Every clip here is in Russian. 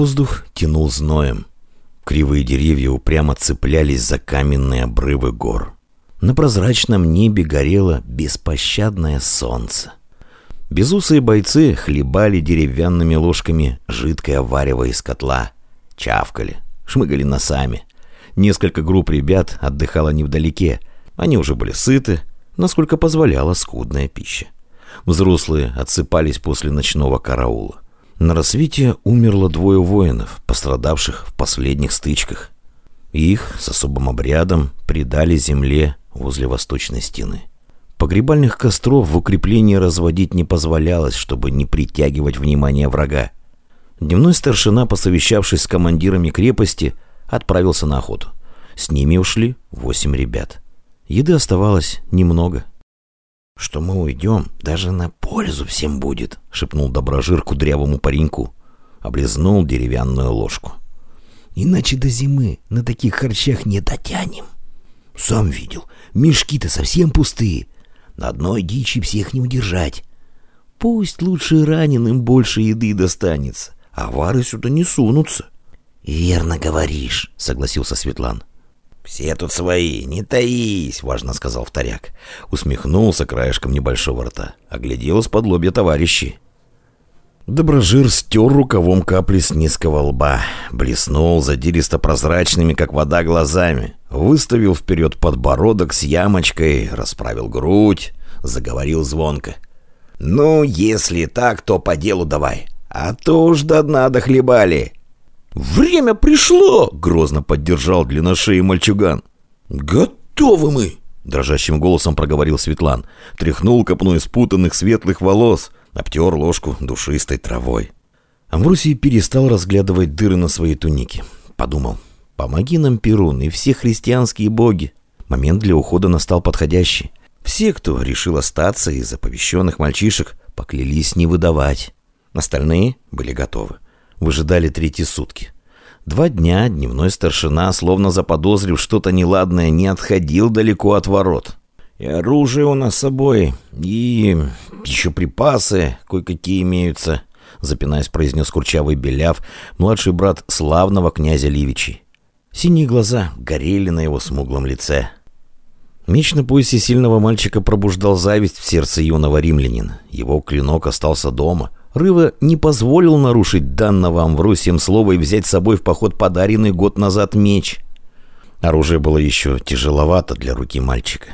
Воздух тянул зноем. Кривые деревья упрямо цеплялись за каменные обрывы гор. На прозрачном небе горело беспощадное солнце. Безусые бойцы хлебали деревянными ложками жидкое варево из котла, чавкали, шмыгали носами. Несколько групп ребят отдыхало невдалеке. Они уже были сыты, насколько позволяла скудная пища. Взрослые отсыпались после ночного караула. На рассвете умерло двое воинов, пострадавших в последних стычках. Их с особым обрядом предали земле возле восточной стены. Погребальных костров в укреплении разводить не позволялось, чтобы не притягивать внимание врага. Дневной старшина, посовещавшись с командирами крепости, отправился на охоту. С ними ушли восемь ребят. Еды оставалось немного. «Что мы уйдем, даже на пользу всем будет», — шепнул доброжир кудрявому пареньку. Облизнул деревянную ложку. «Иначе до зимы на таких харчах не дотянем. Сам видел, мешки-то совсем пустые. На одной дичи всех не удержать. Пусть лучше раненым больше еды достанется, а вары сюда не сунутся». «Верно говоришь», — согласился Светлан. «Все тут свои, не таись», — важно сказал вторяк. Усмехнулся краешком небольшого рта. Оглядел из-под лобья товарищей. Доброжир стер рукавом капли с низкого лба, блеснул задиристо-прозрачными, как вода, глазами, выставил вперед подбородок с ямочкой, расправил грудь, заговорил звонко. «Ну, если так, то по делу давай, а то уж до дна дохлебали». «Время пришло!» — грозно поддержал длинношеий мальчуган. «Готовы мы!» — дрожащим голосом проговорил Светлан. Тряхнул копну из путанных светлых волос, обтер ложку душистой травой. Амвросий перестал разглядывать дыры на своей тунике. Подумал, помоги нам, Перун, и все христианские боги. Момент для ухода настал подходящий. Все, кто решил остаться из оповещенных мальчишек, поклялись не выдавать. Остальные были готовы выжидали третьи сутки. Два дня дневной старшина, словно заподозрив что-то неладное, не отходил далеко от ворот. И оружие у нас с собой, и еще припасы кое-какие имеются, запинаясь, произнес курчавый Беляв, младший брат славного князя Ливичи. Синие глаза горели на его смуглом лице. Меч на поясе сильного мальчика пробуждал зависть в сердце юного римлянина. Его клинок остался дома — Рыва не позволил нарушить данного Амвросием слова и взять с собой в поход подаренный год назад меч. Оружие было еще тяжеловато для руки мальчика.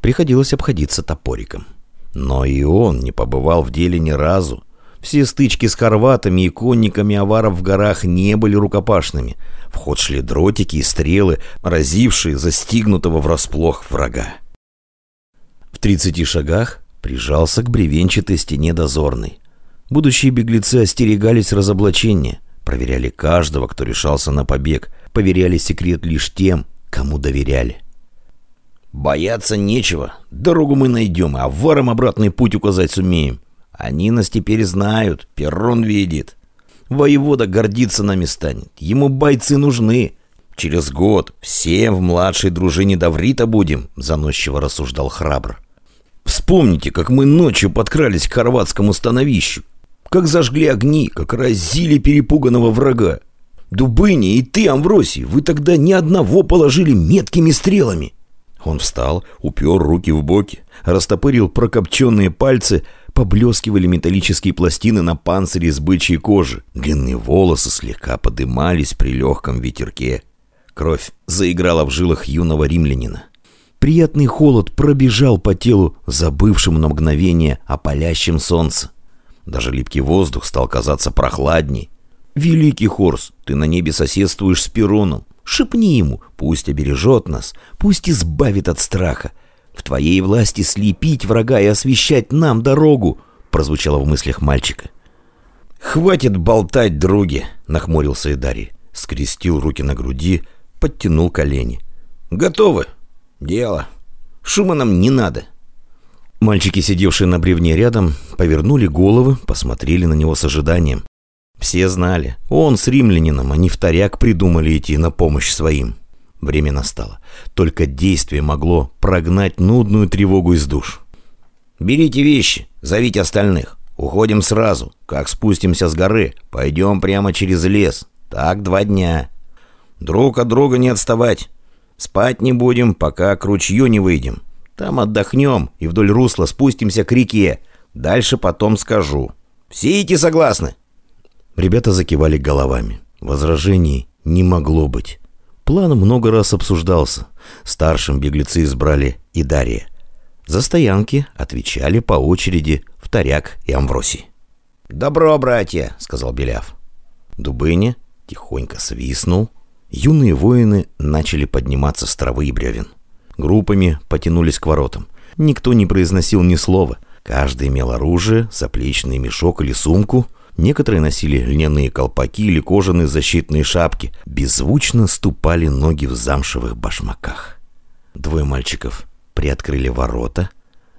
Приходилось обходиться топориком. Но и он не побывал в деле ни разу. Все стычки с хорватами и конниками аваров в горах не были рукопашными. В ход шли дротики и стрелы, разившие застигнутого врасплох врага. В тридцати шагах прижался к бревенчатой стене дозорный. Будущие беглецы остерегались разоблачения, проверяли каждого, кто решался на побег, поверяли секрет лишь тем, кому доверяли. «Бояться нечего. Дорогу мы найдем, а ворам обратный путь указать сумеем. Они нас теперь знают, Перрон видит. Воевода гордиться нами станет. Ему бойцы нужны. Через год всем в младшей дружине Даврита будем», — заносчиво рассуждал храбр. «Вспомните, как мы ночью подкрались к хорватскому становищу. Как зажгли огни, как разили перепуганного врага. Дубыни и ты, Амвросий, вы тогда ни одного положили меткими стрелами. Он встал, упер руки в боки, растопырил прокопченные пальцы, поблескивали металлические пластины на панцире из бычьей кожи. Длинные волосы слегка подымались при легком ветерке. Кровь заиграла в жилах юного римлянина. Приятный холод пробежал по телу, забывшему на мгновение о палящем солнце. Даже липкий воздух стал казаться прохладней. «Великий Хорс, ты на небе соседствуешь с Перуном. Шепни ему, пусть обережет нас, пусть избавит от страха. В твоей власти слепить врага и освещать нам дорогу», прозвучало в мыслях мальчика. «Хватит болтать, други!» — нахмурился Идарий. Скрестил руки на груди, подтянул колени. «Готовы? Дело. Шума нам не надо. Мальчики, сидевшие на бревне рядом, повернули головы, посмотрели на него с ожиданием. Все знали, он с римлянином, они вторяк придумали идти на помощь своим. Время настало. Только действие могло прогнать нудную тревогу из душ. «Берите вещи, зовите остальных. Уходим сразу. Как спустимся с горы, пойдем прямо через лес. Так два дня. Друг от друга не отставать. Спать не будем, пока к ручью не выйдем. Там отдохнем и вдоль русла спустимся к реке. Дальше потом скажу. Все эти согласны?» Ребята закивали головами. Возражений не могло быть. План много раз обсуждался. Старшим беглецы избрали и Дарья. За стоянки отвечали по очереди Вторяк и Амвросий. «Добро, братья!» — сказал Беляв. Дубыня тихонько свистнул. Юные воины начали подниматься с травы и бревен. Группами потянулись к воротам. Никто не произносил ни слова. Каждый имел оружие, заплечный мешок или сумку. Некоторые носили льняные колпаки или кожаные защитные шапки. Беззвучно ступали ноги в замшевых башмаках. Двое мальчиков приоткрыли ворота.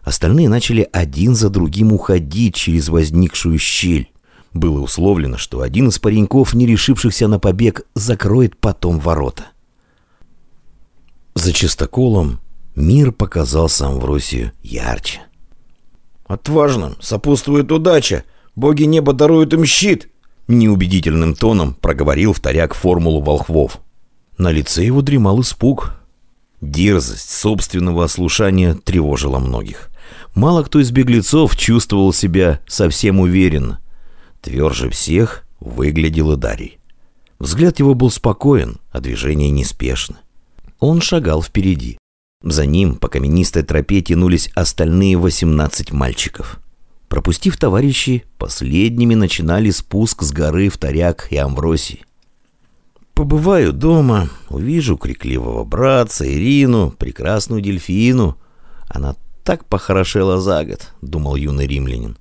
Остальные начали один за другим уходить через возникшую щель. Было условлено, что один из пареньков, не решившихся на побег, закроет потом ворота. За чистоколом мир показался Амвросию ярче. «Отважным сопутствует удача! Боги неба даруют им щит!» Неубедительным тоном проговорил вторяк формулу волхвов. На лице его дремал испуг. Дерзость собственного ослушания тревожила многих. Мало кто из беглецов чувствовал себя совсем уверенно. Тверже всех выглядел Дарий. Взгляд его был спокоен, а движение неспешно. Он шагал впереди. За ним по каменистой тропе тянулись остальные 18 мальчиков. Пропустив товарищей, последними начинали спуск с горы Вторяк и Амвросий. «Побываю дома, увижу крикливого братца, Ирину, прекрасную дельфину. Она так похорошела за год», — думал юный римлянин.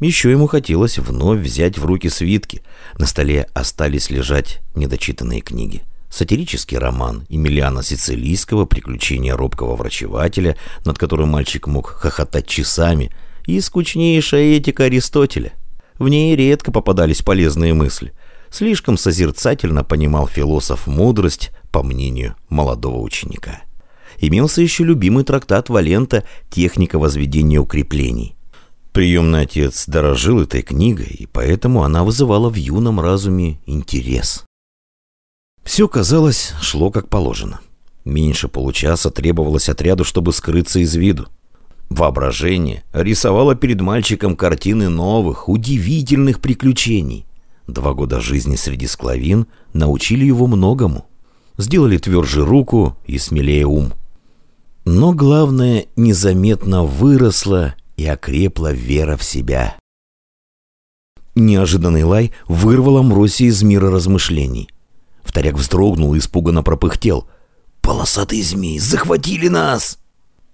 Еще ему хотелось вновь взять в руки свитки. На столе остались лежать недочитанные книги сатирический роман Емельяна Сицилийского «Приключения робкого врачевателя», над которым мальчик мог хохотать часами, и скучнейшая этика Аристотеля. В ней редко попадались полезные мысли. Слишком созерцательно понимал философ мудрость, по мнению молодого ученика. Имелся еще любимый трактат Валента «Техника возведения укреплений». Приемный отец дорожил этой книгой, и поэтому она вызывала в юном разуме интерес. Все, казалось, шло как положено. Меньше получаса требовалось отряду, чтобы скрыться из виду. Воображение рисовало перед мальчиком картины новых, удивительных приключений. Два года жизни среди склавин научили его многому. Сделали тверже руку и смелее ум. Но главное, незаметно выросла и окрепла вера в себя. Неожиданный лай вырвал Амросия из мира размышлений. Вторяк вздрогнул и испуганно пропыхтел. «Полосатые змеи захватили нас!»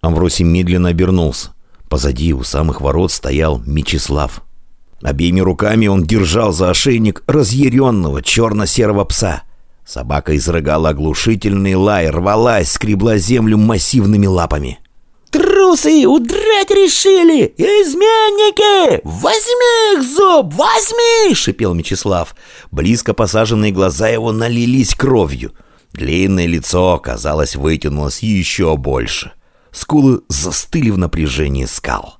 Амвросий медленно обернулся. Позади у самых ворот стоял Мечислав. Обеими руками он держал за ошейник разъяренного черно-серого пса. Собака изрыгала оглушительный лай, рвалась, скребла землю массивными лапами. «Трусы! Удрать решили! Изменники! Возьми их, зуб! Возьми!» — шипел Мечислав. Близко посаженные глаза его налились кровью. Длинное лицо, казалось, вытянулось еще больше. Скулы застыли в напряжении скал.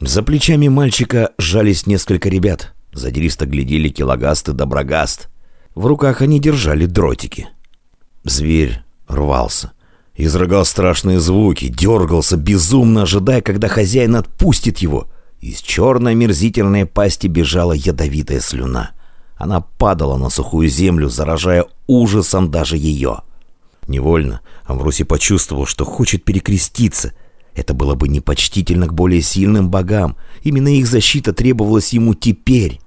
За плечами мальчика сжались несколько ребят. Задиристо глядели килогаст и доброгаст. В руках они держали дротики. Зверь рвался изрыгал страшные звуки, дергался, безумно ожидая, когда хозяин отпустит его. Из черной мерзительной пасти бежала ядовитая слюна. Она падала на сухую землю, заражая ужасом даже ее. Невольно Амвросий почувствовал, что хочет перекреститься. Это было бы непочтительно к более сильным богам. Именно их защита требовалась ему теперь.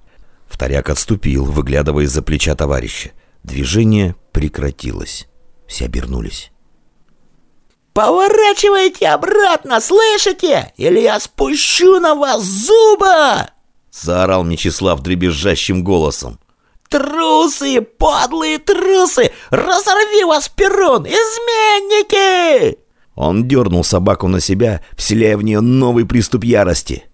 Вторяк отступил, выглядывая из-за плеча товарища. Движение прекратилось. Все обернулись. «Поворачивайте обратно, слышите? Или я спущу на вас зуба!» Заорал Мечислав дребезжащим голосом. «Трусы, подлые трусы! Разорви вас, Перун! Изменники!» Он дернул собаку на себя, вселяя в нее новый приступ ярости.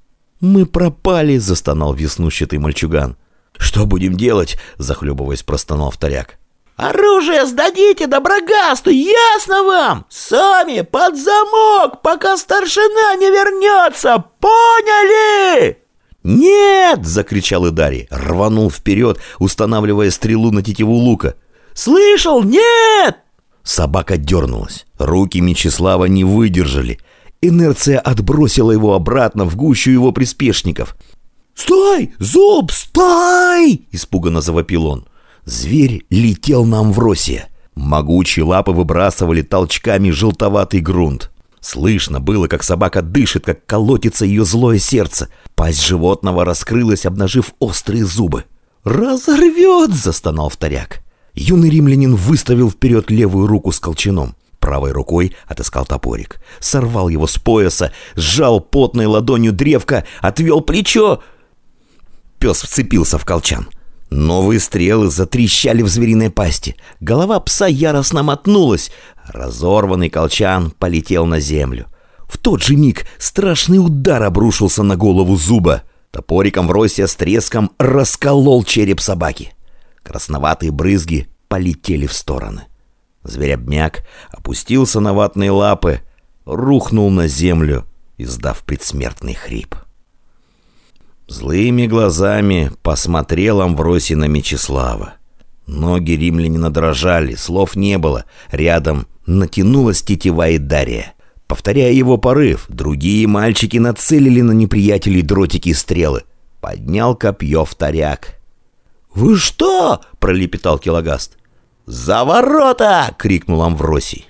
«Мы пропали!» — застонал веснущатый мальчуган. «Что будем делать?» — захлебываясь, простонал вторяк. «Оружие сдадите Доброгасту, ясно вам? Сами под замок, пока старшина не вернется, поняли?» «Нет!» — закричал Идарий, рванул вперед, устанавливая стрелу на тетиву лука. «Слышал? Нет!» Собака дернулась. Руки Мечислава не выдержали. Инерция отбросила его обратно в гущу его приспешников. «Стой! Зуб, стой!» — испуганно завопил он. Зверь летел на Амвросия. Могучие лапы выбрасывали толчками желтоватый грунт. Слышно было, как собака дышит, как колотится ее злое сердце. Пасть животного раскрылась, обнажив острые зубы. «Разорвет!» — застонал вторяк. Юный римлянин выставил вперед левую руку с колчаном. Правой рукой отыскал топорик. Сорвал его с пояса, сжал потной ладонью древко, отвел плечо. Пес вцепился в колчан. Новые стрелы затрещали в звериной пасти. Голова пса яростно мотнулась. Разорванный колчан полетел на землю. В тот же миг страшный удар обрушился на голову зуба. Топориком в росе с треском расколол череп собаки. Красноватые брызги полетели в стороны. Зверь обмяк, опустился на ватные лапы, рухнул на землю, издав предсмертный хрип. Злыми глазами посмотрел Амвросий на Мечислава. Ноги римлянина дрожали, слов не было. Рядом натянулась тетива и Дарья. Повторяя его порыв, другие мальчики нацелили на неприятелей дротики и стрелы. Поднял копье вторяк. «Вы что?» — пролепетал Килогаст. «За ворота!» — крикнул Амвросий.